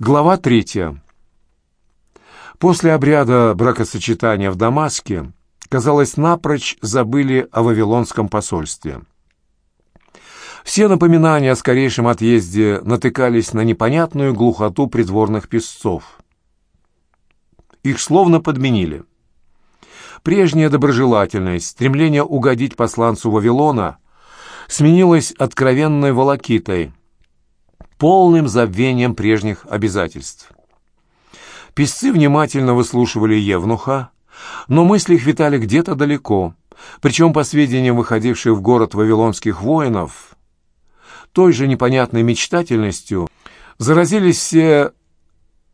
Глава третья. После обряда бракосочетания в Дамаске, казалось, напрочь забыли о Вавилонском посольстве. Все напоминания о скорейшем отъезде натыкались на непонятную глухоту придворных песцов. Их словно подменили. Прежняя доброжелательность, стремление угодить посланцу Вавилона сменилось откровенной волокитой, полным забвением прежних обязательств. Песцы внимательно выслушивали Евнуха, но мысли их витали где-то далеко, причем, по сведениям выходивших в город вавилонских воинов, той же непонятной мечтательностью заразились все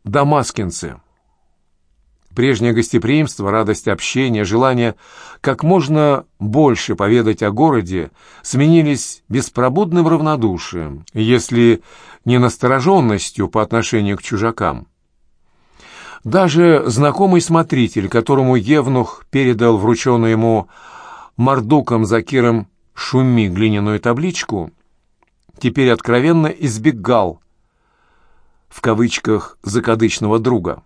дамаскинцы. Прежнее гостеприимство, радость общения, желание как можно больше поведать о городе сменились беспробудным равнодушием, если не настороженностью по отношению к чужакам. Даже знакомый смотритель, которому Евнух передал врученную ему Мардуком Закиром Шуми глиняную табличку, теперь откровенно избегал в кавычках «закадычного друга».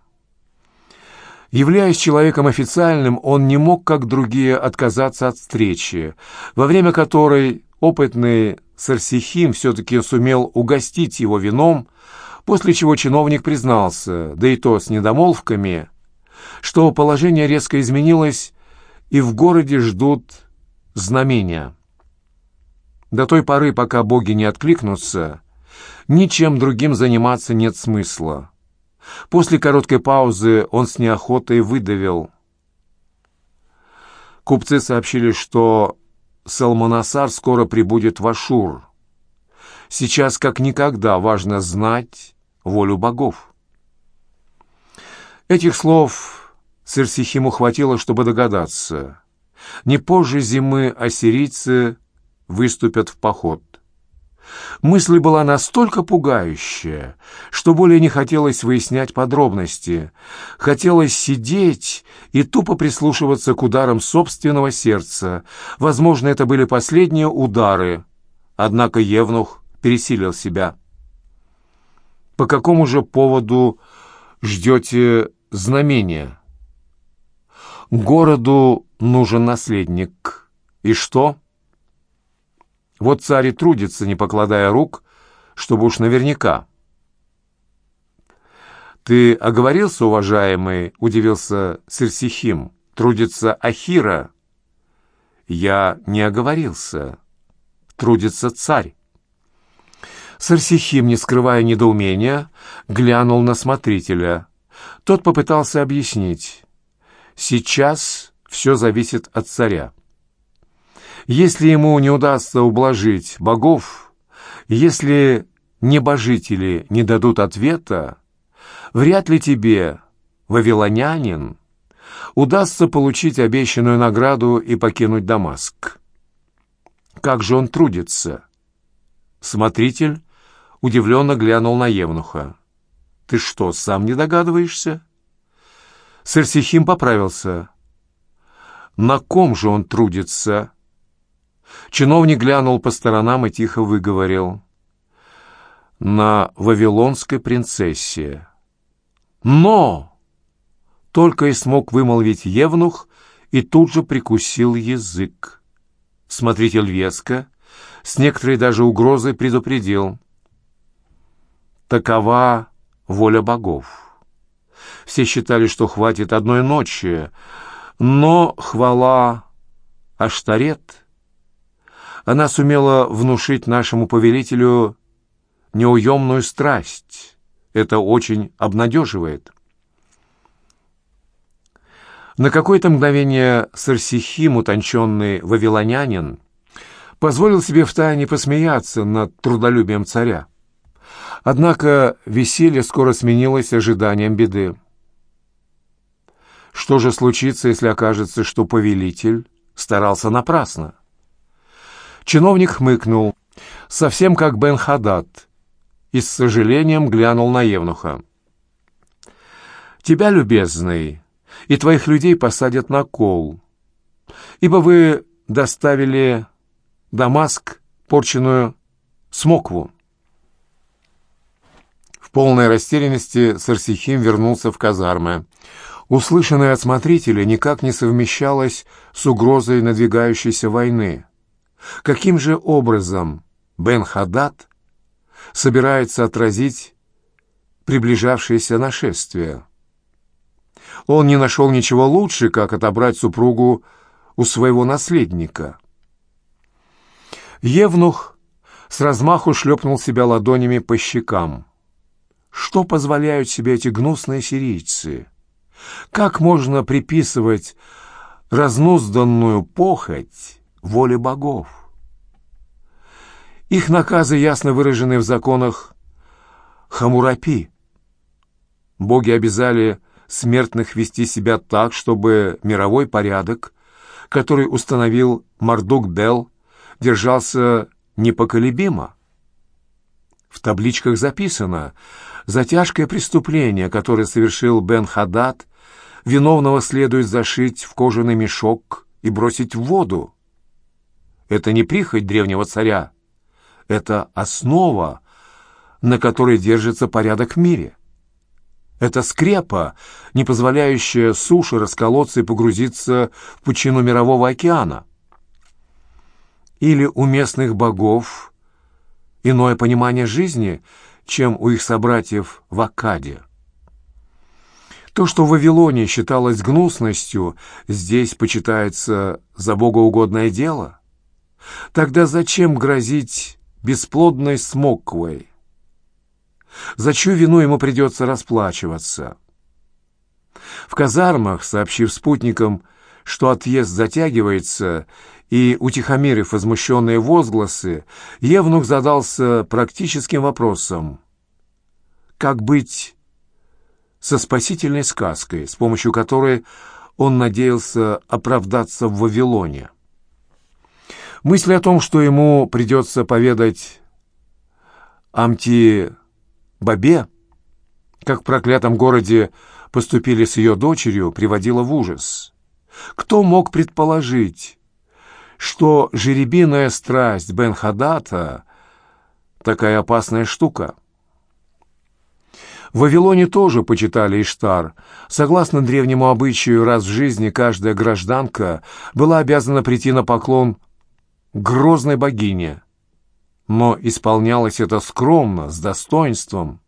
Являясь человеком официальным, он не мог, как другие, отказаться от встречи, во время которой опытный Сарсихим все-таки сумел угостить его вином, после чего чиновник признался, да и то с недомолвками, что положение резко изменилось и в городе ждут знамения. До той поры, пока боги не откликнутся, ничем другим заниматься нет смысла. После короткой паузы он с неохотой выдавил. Купцы сообщили, что Салманасар скоро прибудет в Ашур. Сейчас как никогда важно знать волю богов. Этих слов Церсихиму хватило, чтобы догадаться. Не позже зимы ассирийцы выступят в поход. Мысль была настолько пугающая, что более не хотелось выяснять подробности. Хотелось сидеть и тупо прислушиваться к ударам собственного сердца. Возможно, это были последние удары. Однако Евнух пересилил себя. «По какому же поводу ждете знамения?» «Городу нужен наследник. И что?» «Вот царь и трудится, не покладая рук, чтобы уж наверняка». «Ты оговорился, уважаемый?» — удивился Сирсихим. «Трудится Ахира». «Я не оговорился. Трудится царь». Сарсихим, не скрывая недоумения, глянул на смотрителя. Тот попытался объяснить. «Сейчас все зависит от царя. Если ему не удастся ублажить богов, если небожители не дадут ответа, вряд ли тебе, вавилонянин, удастся получить обещанную награду и покинуть Дамаск. Как же он трудится?» Смотритель удивленно глянул на Евнуха. «Ты что, сам не догадываешься?» Сарсихим поправился. «На ком же он трудится?» Чиновник глянул по сторонам и тихо выговорил. «На вавилонской принцессе». «Но!» Только и смог вымолвить Евнух и тут же прикусил язык. Смотритель веско, с некоторой даже угрозой предупредил — Такова воля богов. Все считали, что хватит одной ночи, но хвала Аштарет, она сумела внушить нашему повелителю неуемную страсть. Это очень обнадеживает. На какое-то мгновение Сарсихим, утонченный вавилонянин, позволил себе втайне посмеяться над трудолюбием царя. Однако веселье скоро сменилось ожиданием беды. Что же случится, если окажется, что повелитель старался напрасно? Чиновник хмыкнул, совсем как Бен Хадад, и с сожалением глянул на Евнуха. «Тебя, любезный, и твоих людей посадят на кол, ибо вы доставили Дамаск порченную смокву. В полной растерянности Сарсихим вернулся в казармы. Услышанное от смотрителя никак не совмещалось с угрозой надвигающейся войны. Каким же образом Бен Хадад собирается отразить приближавшееся нашествие? Он не нашел ничего лучше, как отобрать супругу у своего наследника. Евнух с размаху шлепнул себя ладонями по щекам. Что позволяют себе эти гнусные сирийцы? Как можно приписывать разнузданную похоть воле богов? Их наказы ясно выражены в законах Хамурапи. Боги обязали смертных вести себя так, чтобы мировой порядок, который установил Мардук-Бел, держался непоколебимо. В табличках записано «За тяжкое преступление, которое совершил Бен Хадад, виновного следует зашить в кожаный мешок и бросить в воду». Это не прихоть древнего царя, это основа, на которой держится порядок в мире. Это скрепа, не позволяющая суше расколоться и погрузиться в пучину мирового океана. Или у местных богов иное понимание жизни, чем у их собратьев в Акаде. То, что в Вавилоне считалось гнусностью, здесь почитается за богоугодное дело. Тогда зачем грозить бесплодной смоквой? За чью вину ему придется расплачиваться? В казармах, сообщив спутникам, что отъезд затягивается, и, утихомирив возмущенные возгласы, Евнух задался практическим вопросом. Как быть со спасительной сказкой, с помощью которой он надеялся оправдаться в Вавилоне? Мысль о том, что ему придется поведать Амти Бабе, как в проклятом городе поступили с ее дочерью, приводила в ужас. Кто мог предположить, что жеребиная страсть Бен Хадата такая опасная штука? В Вавилоне тоже почитали Иштар. Согласно древнему обычаю, раз в жизни каждая гражданка была обязана прийти на поклон грозной богине – но исполнялось это скромно, с достоинством.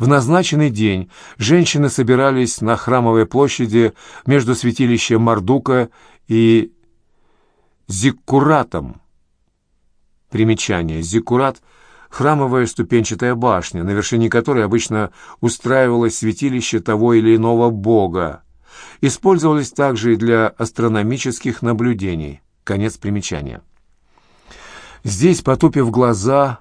В назначенный день женщины собирались на храмовой площади между святилищем Мардука и Зиккуратом. Примечание. Зиккурат — храмовая ступенчатая башня, на вершине которой обычно устраивалось святилище того или иного бога. Использовались также и для астрономических наблюдений. Конец примечания. Здесь, потупив глаза,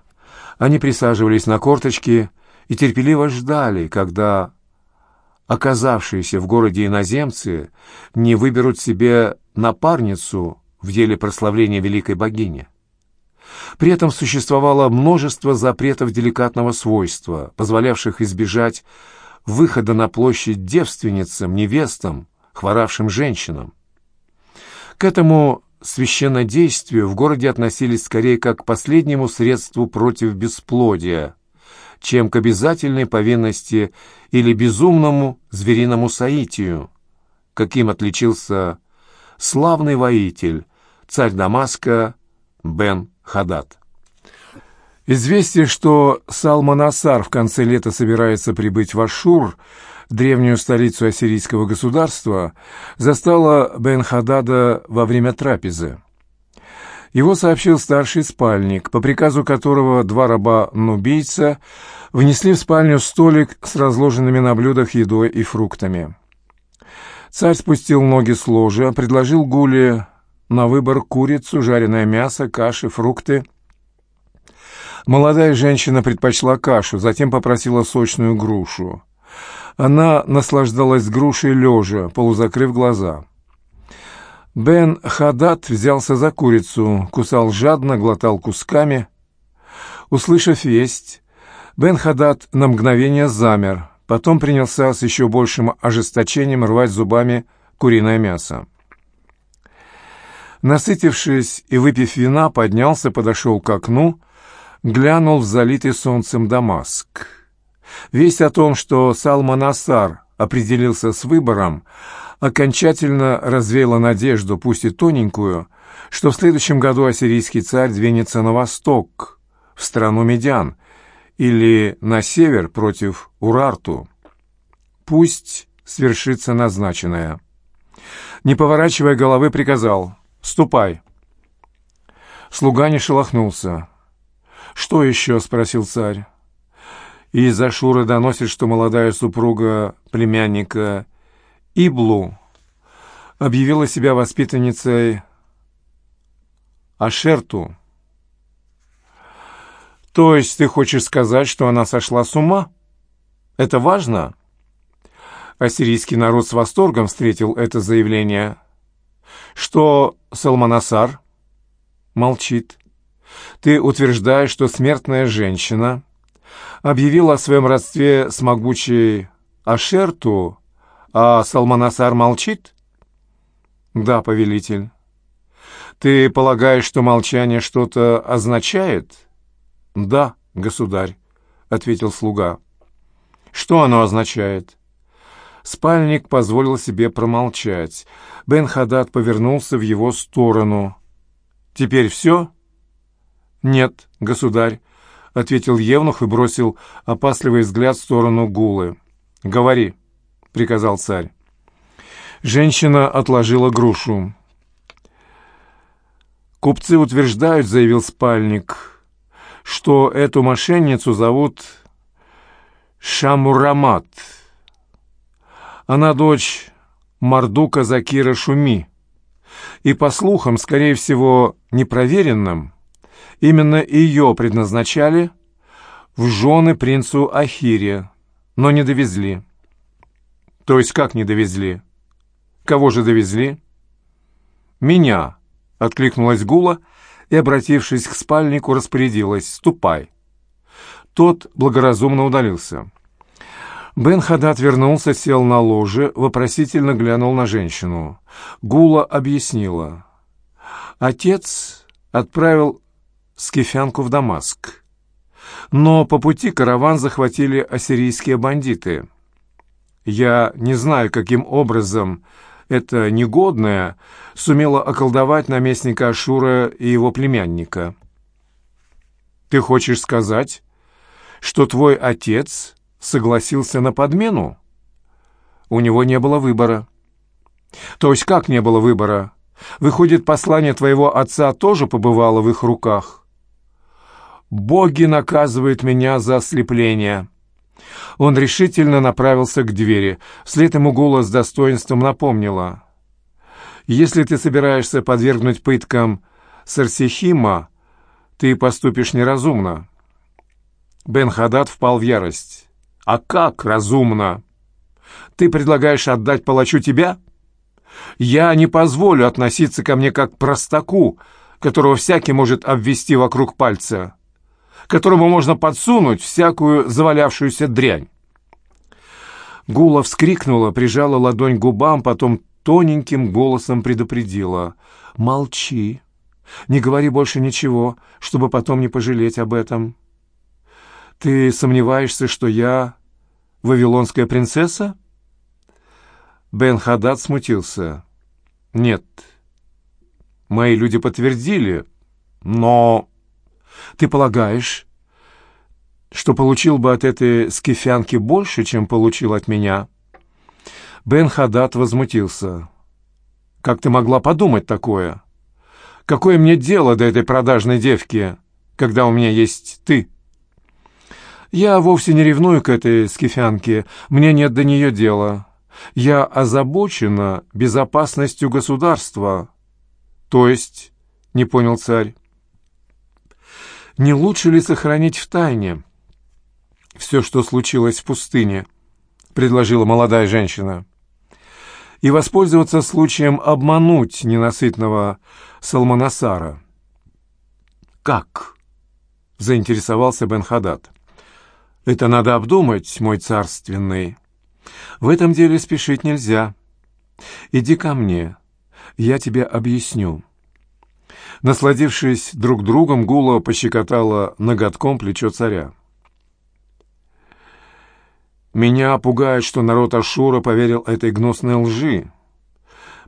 они присаживались на корточки и терпеливо ждали, когда оказавшиеся в городе иноземцы не выберут себе напарницу в деле прославления великой богини. При этом существовало множество запретов деликатного свойства, позволявших избежать выхода на площадь девственницам, невестам, хворавшим женщинам. К этому священнодействию в городе относились скорее как к последнему средству против бесплодия, чем к обязательной повинности или безумному звериному соитию, каким отличился славный воитель, царь Дамаска Бен Хадад. Известие, что Салманасар в конце лета собирается прибыть в Ашур, древнюю столицу ассирийского государства, застала Бен-Хадада во время трапезы. Его сообщил старший спальник, по приказу которого два раба-нубийца внесли в спальню столик с разложенными на блюдах едой и фруктами. Царь спустил ноги с ложа, предложил Гуле на выбор курицу, жареное мясо, каши, фрукты. Молодая женщина предпочла кашу, затем попросила сочную грушу. Она наслаждалась грушей лежа, полузакрыв глаза. Бен Хадат взялся за курицу, кусал жадно, глотал кусками. Услышав весть, Бен Хадат на мгновение замер, потом принялся с еще большим ожесточением рвать зубами куриное мясо. Насытившись и выпив вина, поднялся, подошел к окну, глянул в залитый солнцем Дамаск. Весть о том, что Салманасар определился с выбором, окончательно развеяла надежду, пусть и тоненькую, что в следующем году ассирийский царь двинется на восток, в страну Медян, или на север против Урарту. Пусть свершится назначенное. Не поворачивая головы, приказал «Ступай». Слуга не шелохнулся. «Что еще?» — спросил царь. И из Ашура доносит, что молодая супруга племянника Иблу объявила себя воспитанницей Ашерту. То есть ты хочешь сказать, что она сошла с ума? Это важно? Ассирийский народ с восторгом встретил это заявление. Что Салманасар? Молчит. Ты утверждаешь, что смертная женщина объявила о своем родстве с могучей Ашерту, а Салманасар молчит? Да, повелитель. Ты полагаешь, что молчание что-то означает? Да, государь, ответил слуга. Что оно означает? Спальник позволил себе промолчать. Бен Хадад повернулся в его сторону. «Теперь все?» «Нет, государь», — ответил Евнух и бросил опасливый взгляд в сторону Гулы. «Говори», — приказал царь. Женщина отложила грушу. «Купцы утверждают, — заявил спальник, — что эту мошенницу зовут Шамурамат. Она дочь Мардука Закира Шуми. И, по слухам, скорее всего, непроверенным, именно ее предназначали в жены принцу Ахире, но не довезли. То есть как не довезли? Кого же довезли? Меня, откликнулась Гула и, обратившись к спальнику, распорядилась «Ступай». Тот благоразумно удалился. Бен Хадад вернулся, сел на ложе, вопросительно глянул на женщину. Гула объяснила. Отец отправил скифянку в Дамаск. Но по пути караван захватили ассирийские бандиты. Я не знаю, каким образом эта негодная сумела околдовать наместника Ашура и его племянника. «Ты хочешь сказать, что твой отец согласился на подмену?» «У него не было выбора». «То есть как не было выбора? Выходит, послание твоего отца тоже побывало в их руках?» «Боги наказывают меня за ослепление». Он решительно направился к двери. Вслед ему голос с достоинством напомнила. «Если ты собираешься подвергнуть пыткам Сарсихима, ты поступишь неразумно». Бен Хадад впал в ярость. «А как разумно? Ты предлагаешь отдать палачу тебя? Я не позволю относиться ко мне как к простаку, которого всякий может обвести вокруг пальца» которому можно подсунуть всякую завалявшуюся дрянь. Гула вскрикнула, прижала ладонь к губам, потом тоненьким голосом предупредила. «Молчи. Не говори больше ничего, чтобы потом не пожалеть об этом. Ты сомневаешься, что я вавилонская принцесса?» Бен Хадад смутился. «Нет. Мои люди подтвердили, но ты полагаешь, что получил бы от этой скифянки больше, чем получил от меня?» Бен Хадат возмутился. «Как ты могла подумать такое? Какое мне дело до этой продажной девки, когда у меня есть ты?» «Я вовсе не ревную к этой скифянке, мне нет до нее дела. Я озабочена безопасностью государства». «То есть?» — не понял царь не лучше ли сохранить в тайне все, что случилось в пустыне, предложила молодая женщина, и воспользоваться случаем обмануть ненасытного Салманасара. «Как?» — заинтересовался Бен Хадад. «Это надо обдумать, мой царственный. В этом деле спешить нельзя. Иди ко мне, я тебе объясню». Насладившись друг другом, Гула пощекотала ноготком плечо царя. Меня пугает, что народ Ашура поверил этой гнусной лжи.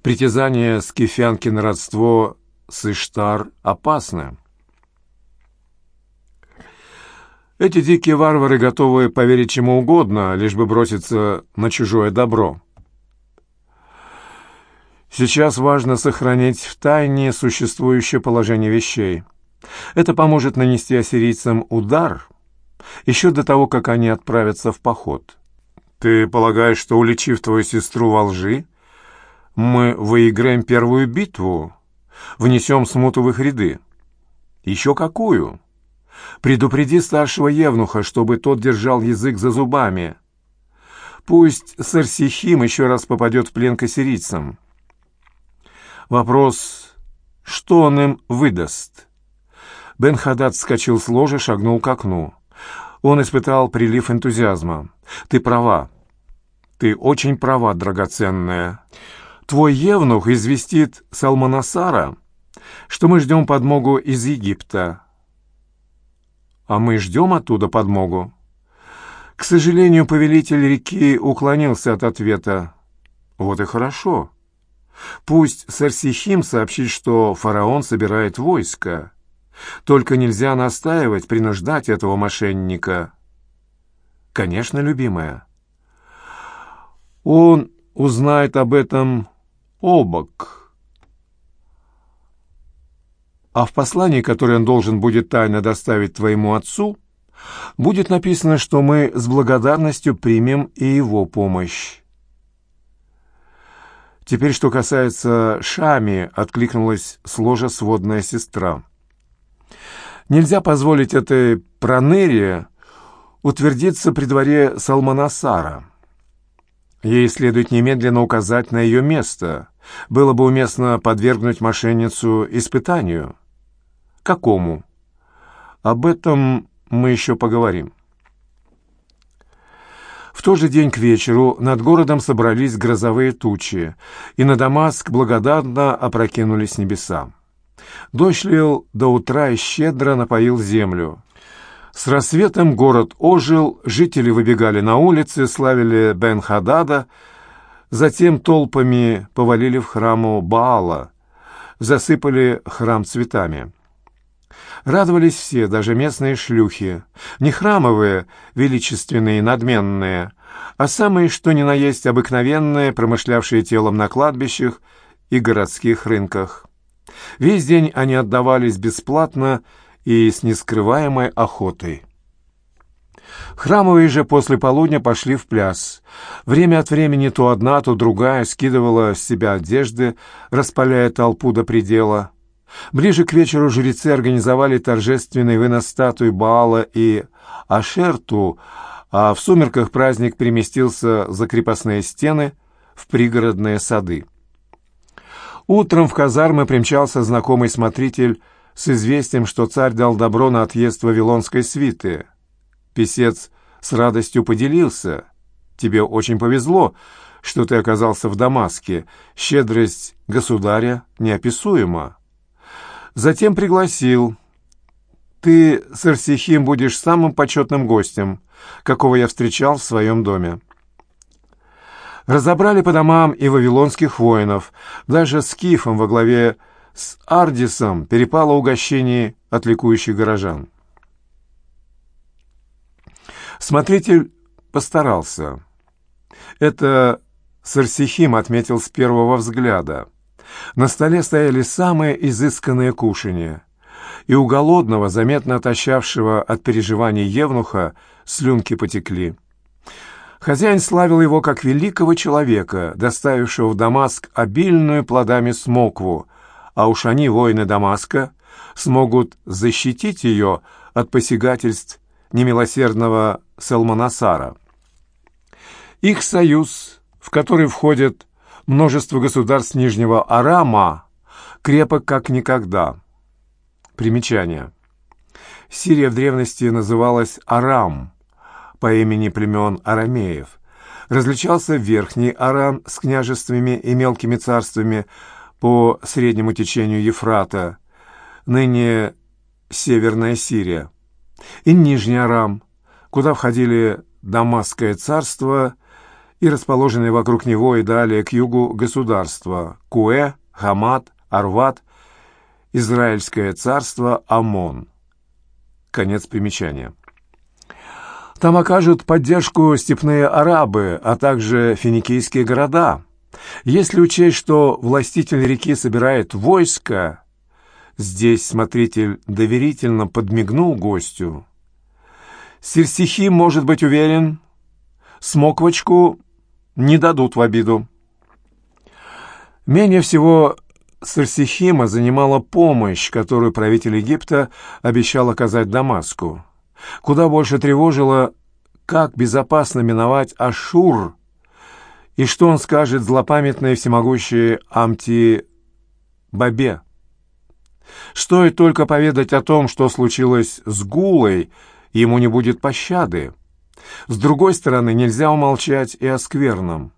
Притязание скифянки на родство с Иштар опасно. Эти дикие варвары готовы поверить чему угодно, лишь бы броситься на чужое добро. Сейчас важно сохранить в тайне существующее положение вещей. Это поможет нанести ассирийцам удар еще до того, как они отправятся в поход. Ты полагаешь, что, уличив твою сестру во лжи, мы выиграем первую битву, внесем смуту в их ряды? Еще какую? Предупреди старшего евнуха, чтобы тот держал язык за зубами. Пусть Сарсихим еще раз попадет в плен к ассирийцам. Вопрос, что он им выдаст? Бен Хадад вскочил с ложа, шагнул к окну. Он испытал прилив энтузиазма. «Ты права. Ты очень права, драгоценная. Твой евнух известит Салманасара, что мы ждем подмогу из Египта. А мы ждем оттуда подмогу?» К сожалению, повелитель реки уклонился от ответа. «Вот и хорошо. Пусть Сарсихим сообщит, что фараон собирает войско. Только нельзя настаивать, принуждать этого мошенника. Конечно, любимая. Он узнает об этом обок. А в послании, которое он должен будет тайно доставить твоему отцу, будет написано, что мы с благодарностью примем и его помощь. Теперь, что касается Шами, откликнулась сложа сводная сестра. Нельзя позволить этой проныре утвердиться при дворе Салманасара. Ей следует немедленно указать на ее место. Было бы уместно подвергнуть мошенницу испытанию. Какому? Об этом мы еще поговорим. В тот же день к вечеру над городом собрались грозовые тучи, и на Дамаск благодатно опрокинулись небеса. Дождь лил до утра и щедро напоил землю. С рассветом город ожил, жители выбегали на улицы, славили Бен-Хадада, затем толпами повалили в храму Баала, засыпали храм цветами. Радовались все, даже местные шлюхи. Не храмовые, величественные, надменные, а самые, что ни на есть, обыкновенные, промышлявшие телом на кладбищах и городских рынках. Весь день они отдавались бесплатно и с нескрываемой охотой. Храмовые же после полудня пошли в пляс. Время от времени то одна, то другая скидывала с себя одежды, распаляя толпу до предела. Ближе к вечеру жрецы организовали торжественный вынос статуи Баала и Ашерту, а в сумерках праздник переместился за крепостные стены в пригородные сады. Утром в казармы примчался знакомый смотритель с известием, что царь дал добро на отъезд вавилонской свиты. Песец с радостью поделился. «Тебе очень повезло, что ты оказался в Дамаске. Щедрость государя неописуема». Затем пригласил. «Ты, сэр Сихим, будешь самым почетным гостем, какого я встречал в своем доме». Разобрали по домам и вавилонских воинов. Даже с Кифом во главе с Ардисом перепало угощение от ликующих горожан. Смотритель постарался. Это Сарсихим отметил с первого взгляда – на столе стояли самые изысканные кушанья, и у голодного, заметно отощавшего от переживаний Евнуха, слюнки потекли. Хозяин славил его как великого человека, доставившего в Дамаск обильную плодами смокву, а уж они, воины Дамаска, смогут защитить ее от посягательств немилосердного Салманасара. Их союз, в который входят множество государств Нижнего Арама крепок как никогда. Примечание. Сирия в древности называлась Арам по имени племен арамеев. Различался Верхний Арам с княжествами и мелкими царствами по среднему течению Ефрата, ныне Северная Сирия, и Нижний Арам, куда входили Дамасское царство и расположенные вокруг него и далее к югу государства Куэ, Хамат, Арват, Израильское царство, Амон. Конец примечания. Там окажут поддержку степные арабы, а также финикийские города. Если учесть, что властитель реки собирает войско, здесь смотритель доверительно подмигнул гостю. Сирсихи может быть уверен, смоквочку не дадут в обиду. Менее всего Сарсихима занимала помощь, которую правитель Египта обещал оказать Дамаску. Куда больше тревожило, как безопасно миновать Ашур, и что он скажет злопамятной всемогущей Амти-Бабе. Стоит только поведать о том, что случилось с Гулой, ему не будет пощады. С другой стороны, нельзя умолчать и о скверном.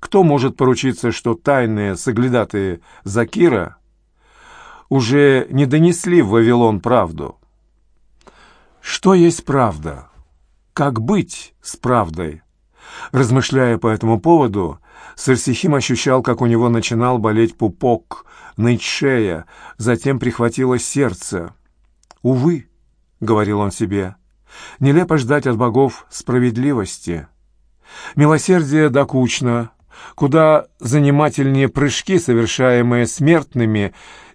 Кто может поручиться, что тайные соглядатые Закира уже не донесли в Вавилон правду? Что есть правда? Как быть с правдой? Размышляя по этому поводу, Сарсихим ощущал, как у него начинал болеть пупок, ныть шея, затем прихватило сердце. «Увы», — говорил он себе, — «нелепо ждать от богов справедливости. Милосердие докучно, куда занимательнее прыжки, совершаемые смертными,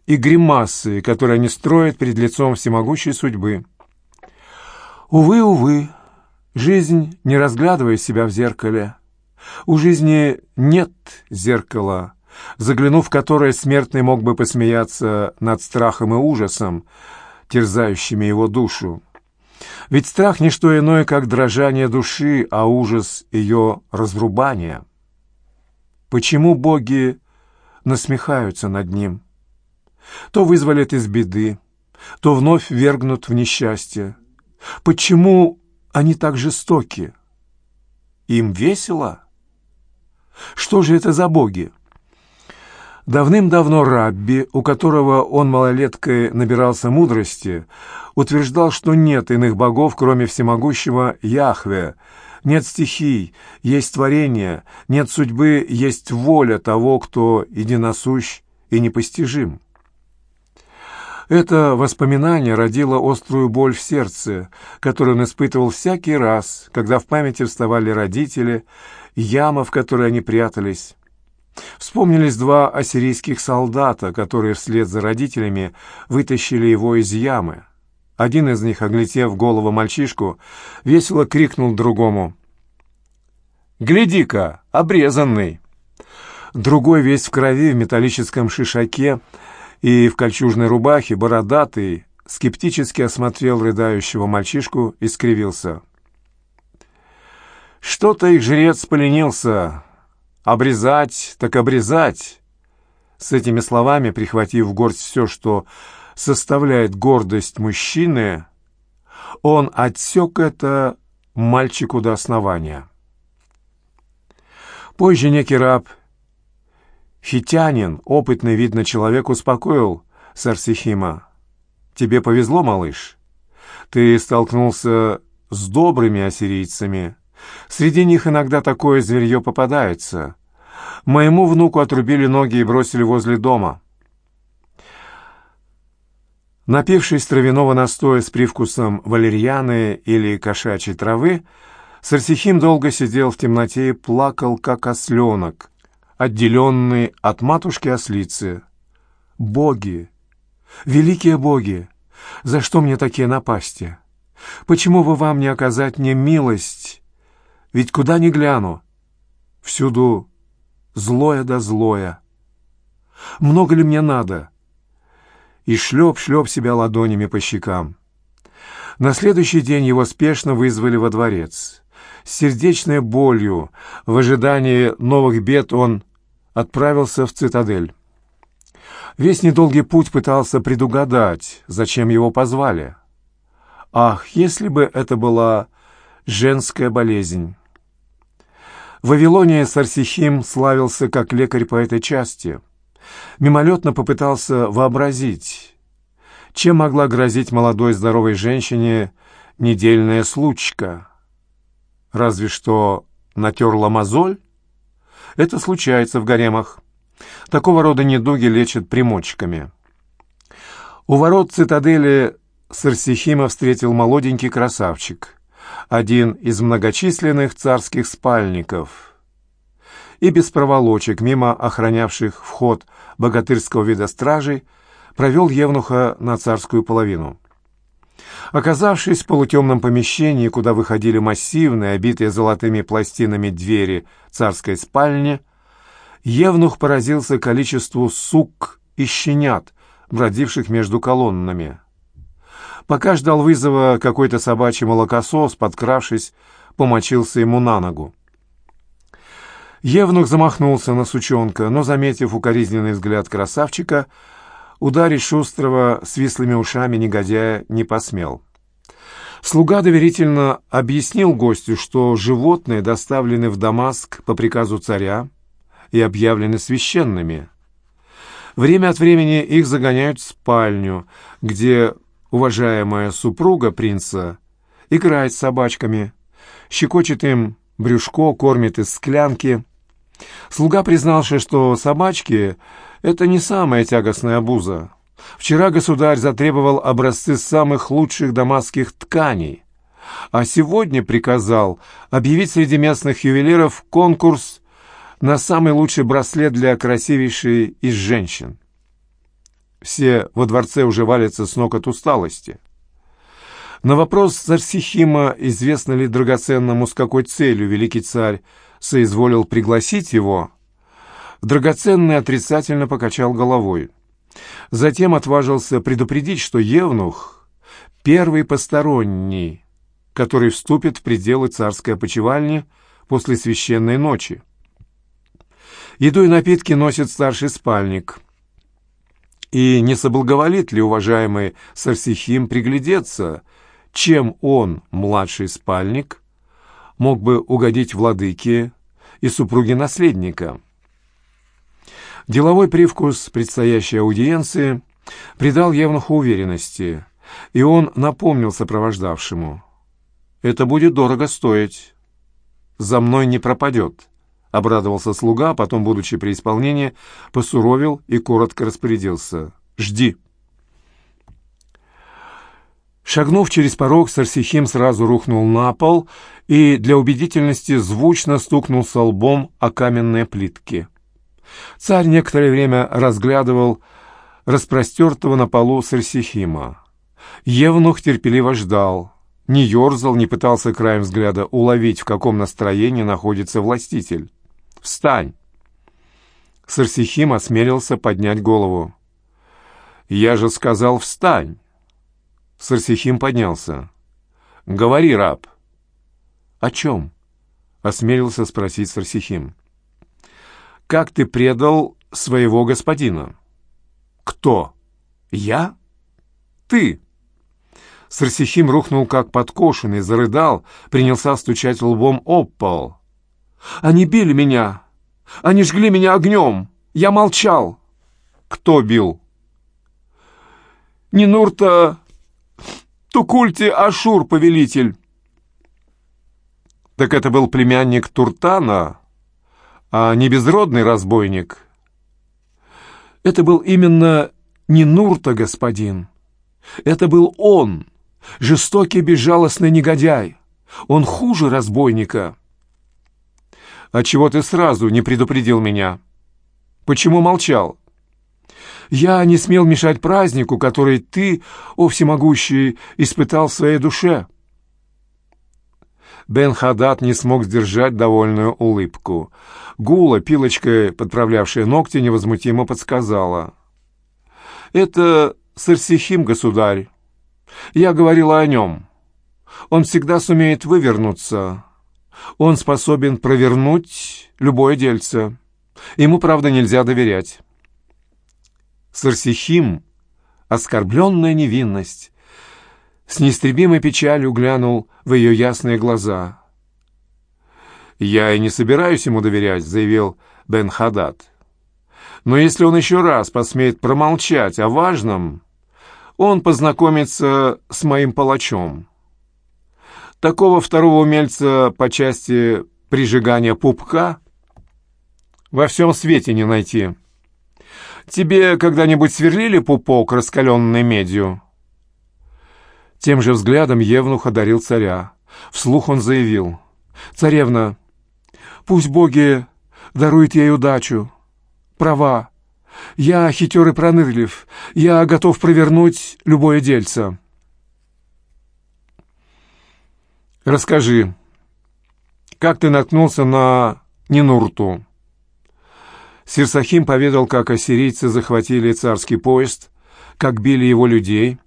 и гримасы, которые они строят перед лицом всемогущей судьбы. Увы, увы, жизнь не разглядывая себя в зеркале. У жизни нет зеркала, заглянув в которое смертный мог бы посмеяться над страхом и ужасом, терзающими его душу. Ведь страх — не что иное, как дрожание души, а ужас — ее разрубание. Почему боги насмехаются над ним? То вызволят из беды, то вновь вергнут в несчастье. Почему они так жестоки? Им весело? Что же это за боги? Давным-давно Рабби, у которого он малолеткой набирался мудрости, утверждал, что нет иных богов, кроме всемогущего Яхве. Нет стихий, есть творение, нет судьбы, есть воля того, кто единосущ и непостижим. Это воспоминание родило острую боль в сердце, которую он испытывал всякий раз, когда в памяти вставали родители, яма, в которой они прятались. Вспомнились два ассирийских солдата, которые вслед за родителями вытащили его из ямы. Один из них, оглядев голову мальчишку, весело крикнул другому. «Гляди-ка, обрезанный!» Другой, весь в крови, в металлическом шишаке, и в кольчужной рубахе, бородатый, скептически осмотрел рыдающего мальчишку и скривился. «Что-то их жрец поленился. Обрезать, так обрезать!» С этими словами, прихватив в горсть все, что составляет гордость мужчины, он отсек это мальчику до основания. Позже некий раб Хитянин, опытный, видно, человек, успокоил Сарсихима. «Тебе повезло, малыш. Ты столкнулся с добрыми ассирийцами. Среди них иногда такое зверье попадается. Моему внуку отрубили ноги и бросили возле дома». Напившись травяного настоя с привкусом валерьяны или кошачьей травы, Сарсихим долго сидел в темноте и плакал, как осленок, отделенный от матушки-ослицы. Боги! Великие боги! За что мне такие напасти? Почему бы вам не оказать мне милость? Ведь куда ни гляну, всюду злое да злое. Много ли мне надо? И шлеп-шлеп себя ладонями по щекам. На следующий день его спешно вызвали во дворец. С сердечной болью, в ожидании новых бед он отправился в цитадель. Весь недолгий путь пытался предугадать, зачем его позвали. Ах, если бы это была женская болезнь! В Вавилоне Сарсихим славился как лекарь по этой части. Мимолетно попытался вообразить, чем могла грозить молодой здоровой женщине недельная случка. разве что натерла мозоль. Это случается в гаремах. Такого рода недуги лечат примочками. У ворот цитадели Сарсихима встретил молоденький красавчик, один из многочисленных царских спальников, и без проволочек, мимо охранявших вход богатырского вида стражей, провел Евнуха на царскую половину. Оказавшись в полутемном помещении, куда выходили массивные, обитые золотыми пластинами двери царской спальни, Евнух поразился количеству сук и щенят, бродивших между колоннами. Пока ждал вызова, какой-то собачий молокосос, подкравшись, помочился ему на ногу. Евнух замахнулся на сучонка, но, заметив укоризненный взгляд красавчика, Ударить шустрого с вислыми ушами негодяя не посмел. Слуга доверительно объяснил гостю, что животные доставлены в Дамаск по приказу царя и объявлены священными. Время от времени их загоняют в спальню, где уважаемая супруга принца играет с собачками, щекочет им брюшко, кормит из склянки. Слуга признался, что собачки это не самая тягостная обуза. Вчера государь затребовал образцы самых лучших дамасских тканей, а сегодня приказал объявить среди местных ювелиров конкурс на самый лучший браслет для красивейшей из женщин. Все во дворце уже валятся с ног от усталости. На вопрос Зарсихима, известно ли драгоценному, с какой целью великий царь соизволил пригласить его, Драгоценный отрицательно покачал головой. Затем отважился предупредить, что Евнух — первый посторонний, который вступит в пределы царской опочивальни после священной ночи. Еду и напитки носит старший спальник. И не соблаговолит ли уважаемый Сарсихим приглядеться, чем он, младший спальник, мог бы угодить владыке и супруге наследника? Деловой привкус предстоящей аудиенции придал Евнуху уверенности, и он напомнил сопровождавшему. «Это будет дорого стоить. За мной не пропадет», — обрадовался слуга, потом, будучи при исполнении, посуровил и коротко распорядился. «Жди». Шагнув через порог, Сарсихим сразу рухнул на пол и для убедительности звучно стукнулся лбом о каменные плитки. Царь некоторое время разглядывал распростертого на полу Сарсихима. Евнух терпеливо ждал, не ерзал, не пытался краем взгляда уловить, в каком настроении находится властитель. «Встань!» Сарсихим осмелился поднять голову. «Я же сказал, встань!» Сарсихим поднялся. «Говори, раб!» «О чем?» — осмелился спросить Сарсихим как ты предал своего господина». «Кто? Я?» «Ты!» Сарсихим рухнул как подкошенный, зарыдал, принялся стучать лбом об пол. «Они били меня! Они жгли меня огнем! Я молчал!» «Кто бил?» «Не Нурта... Тукульти Ашур, повелитель!» «Так это был племянник Туртана?» а не безродный разбойник. Это был именно не Нурта, господин. Это был он, жестокий безжалостный негодяй. Он хуже разбойника. Отчего ты сразу не предупредил меня? Почему молчал? Я не смел мешать празднику, который ты, о всемогущий, испытал в своей душе. Бен Хадад не смог сдержать довольную улыбку. Гула, пилочкой подправлявшая ногти, невозмутимо подсказала. «Это Сарсихим, государь. Я говорила о нем. Он всегда сумеет вывернуться. Он способен провернуть любое дельце. Ему, правда, нельзя доверять». Сарсихим — оскорбленная невинность. С неистребимой печалью глянул в ее ясные глаза. «Я и не собираюсь ему доверять», — заявил Бен Хадад. «Но если он еще раз посмеет промолчать о важном, он познакомится с моим палачом. Такого второго умельца по части прижигания пупка во всем свете не найти. Тебе когда-нибудь сверлили пупок, раскаленный медью?» Тем же взглядом Евнух одарил царя. Вслух он заявил. «Царевна, пусть боги даруют ей удачу, права. Я хитер и пронырлив, я готов провернуть любое дельце». «Расскажи, как ты наткнулся на Нинурту?» Сирсахим поведал, как ассирийцы захватили царский поезд, как били его людей,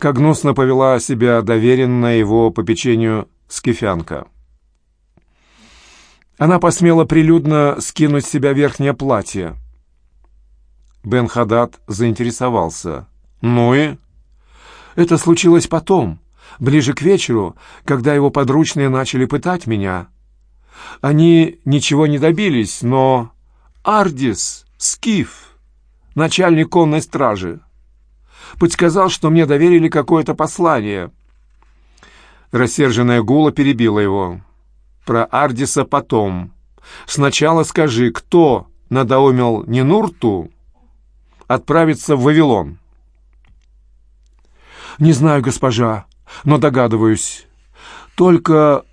как гнусно повела себя доверенная его попечению скифянка. Она посмела прилюдно скинуть с себя верхнее платье. Бен Хадад заинтересовался. «Ну и?» «Это случилось потом, ближе к вечеру, когда его подручные начали пытать меня. Они ничего не добились, но Ардис, Скиф, начальник конной стражи. Подсказал, что мне доверили какое-то послание. Рассерженная Гула перебила его. Про Ардиса потом. Сначала скажи, кто надоумил Нинурту отправиться в Вавилон? Не знаю, госпожа, но догадываюсь. Только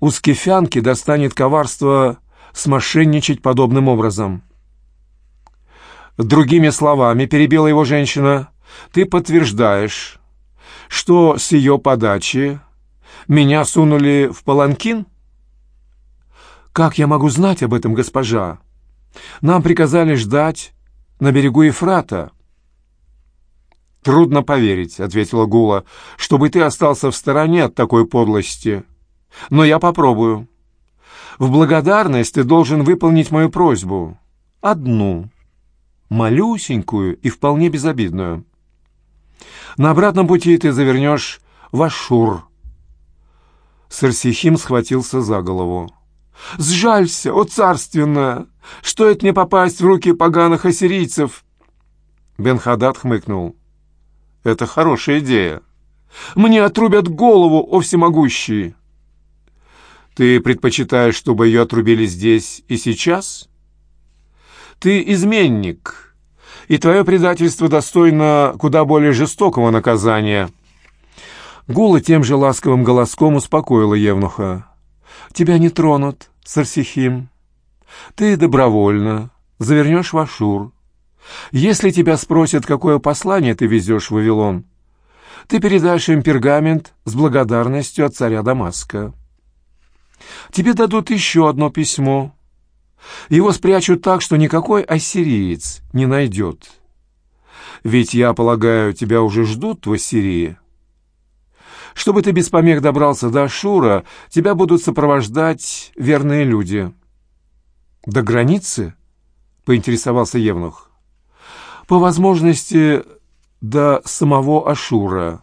у скифянки достанет коварство смошенничать подобным образом. Другими словами, перебила его женщина, ты подтверждаешь, что с ее подачи меня сунули в паланкин? Как я могу знать об этом, госпожа? Нам приказали ждать на берегу Ефрата. «Трудно поверить», — ответила Гула, — «чтобы ты остался в стороне от такой подлости. Но я попробую». В благодарность ты должен выполнить мою просьбу. Одну. Малюсенькую и вполне безобидную. На обратном пути ты завернешь в Ашур. Сарсихим схватился за голову. «Сжалься, о царственная! Стоит мне попасть в руки поганых ассирийцев!» Бен-Хадад хмыкнул. «Это хорошая идея. Мне отрубят голову, о всемогущий!» Ты предпочитаешь, чтобы ее отрубили здесь и сейчас? Ты изменник, и твое предательство достойно куда более жестокого наказания. Гула тем же ласковым голоском успокоила Евнуха. Тебя не тронут, Сарсихим. Ты добровольно завернешь в Ашур. Если тебя спросят, какое послание ты везешь в Вавилон, ты передашь им пергамент с благодарностью от царя Дамаска. Тебе дадут еще одно письмо. Его спрячут так, что никакой ассириец не найдет. Ведь, я полагаю, тебя уже ждут в Ассирии. Чтобы ты без помех добрался до Ашура, тебя будут сопровождать верные люди. До границы? — поинтересовался Евнух. По возможности, до самого Ашура.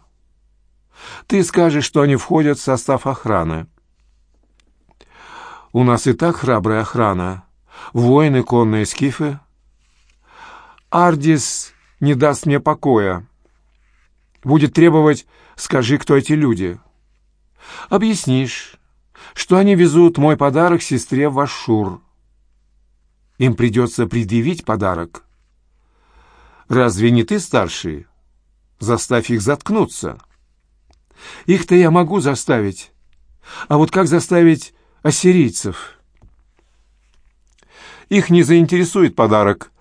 Ты скажешь, что они входят в состав охраны. У нас и так храбрая охрана. Воины, конные скифы. Ардис не даст мне покоя. Будет требовать «скажи, кто эти люди». Объяснишь, что они везут мой подарок сестре в Ашур. Им придется предъявить подарок. Разве не ты старший? Заставь их заткнуться. Их-то я могу заставить. А вот как заставить ассирийцев. Их не заинтересует подарок,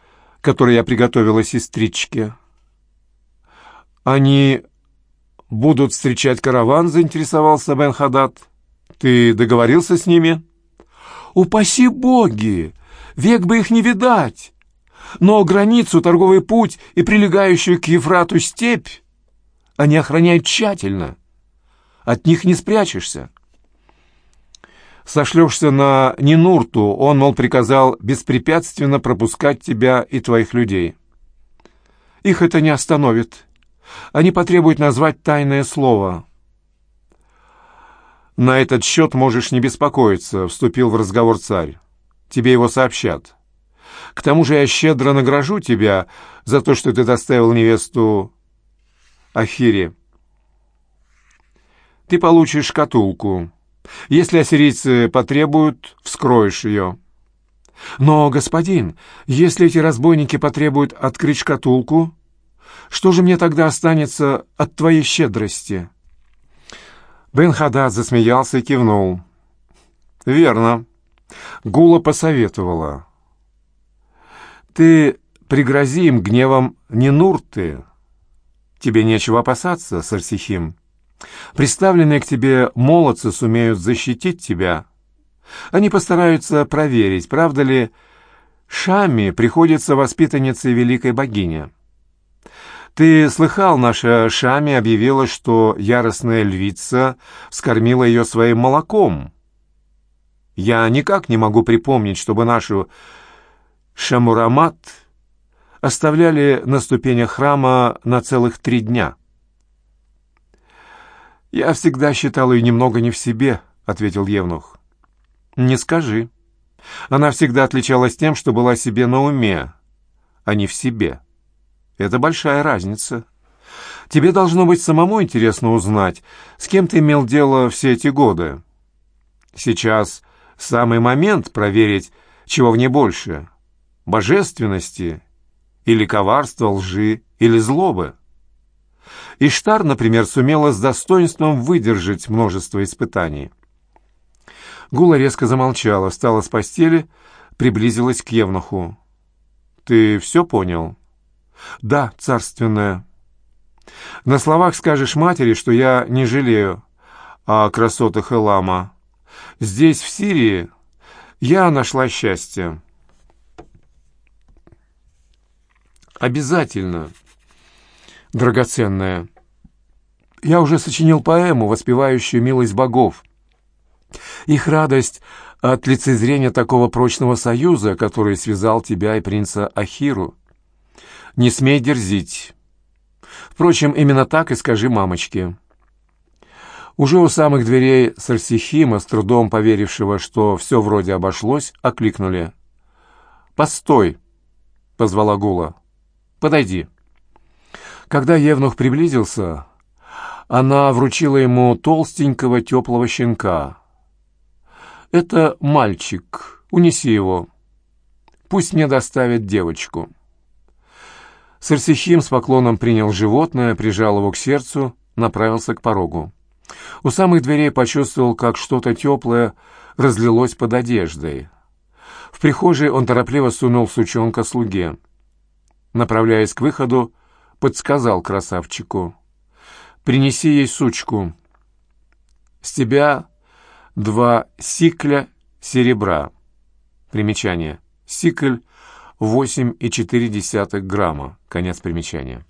который я приготовила сестричке. Они будут встречать караван, заинтересовался Бен Хадад. Ты договорился с ними? Упаси боги! Век бы их не видать! Но границу, торговый путь и прилегающую к Ефрату степь они охраняют тщательно. От них не спрячешься сошлешься на Нинурту, он, мол, приказал беспрепятственно пропускать тебя и твоих людей. Их это не остановит. Они потребуют назвать тайное слово. На этот счет можешь не беспокоиться, вступил в разговор царь. Тебе его сообщат. К тому же я щедро награжу тебя за то, что ты доставил невесту Ахире. ты получишь шкатулку. Если ассирийцы потребуют, вскроешь ее. Но, господин, если эти разбойники потребуют открыть шкатулку, что же мне тогда останется от твоей щедрости?» Бен Хадад засмеялся и кивнул. «Верно. Гула посоветовала. Ты пригрози им гневом не Нурты. Тебе нечего опасаться, Сарсихим. Представленные к тебе молодцы сумеют защитить тебя. Они постараются проверить, правда ли Шами приходится воспитанницей великой богини. Ты слыхал, наша Шами объявила, что яростная львица скормила ее своим молоком. Я никак не могу припомнить, чтобы нашу Шамурамат оставляли на ступенях храма на целых три дня. «Я всегда считал ее немного не в себе», — ответил Евнух. «Не скажи. Она всегда отличалась тем, что была себе на уме, а не в себе. Это большая разница. Тебе должно быть самому интересно узнать, с кем ты имел дело все эти годы. Сейчас самый момент проверить, чего в ней больше — божественности или коварства, лжи или злобы. Иштар, например, сумела с достоинством выдержать множество испытаний. Гула резко замолчала, встала с постели, приблизилась к Евнуху. «Ты все понял?» «Да, царственная». «На словах скажешь матери, что я не жалею о красотах Элама. Здесь, в Сирии, я нашла счастье». «Обязательно» драгоценная. Я уже сочинил поэму, воспевающую милость богов. Их радость от лицезрения такого прочного союза, который связал тебя и принца Ахиру. Не смей дерзить. Впрочем, именно так и скажи мамочке. Уже у самых дверей Сарсихима, с трудом поверившего, что все вроде обошлось, окликнули. «Постой!» — позвала Гула. «Подойди». Когда Евнух приблизился, она вручила ему толстенького теплого щенка. «Это мальчик. Унеси его. Пусть мне доставят девочку». Сарсихим с поклоном принял животное, прижал его к сердцу, направился к порогу. У самых дверей почувствовал, как что-то теплое разлилось под одеждой. В прихожей он торопливо сунул сучонка слуге. Направляясь к выходу, подсказал красавчику. «Принеси ей сучку. С тебя два сикля серебра». Примечание. Сикль 8,4 грамма. Конец примечания.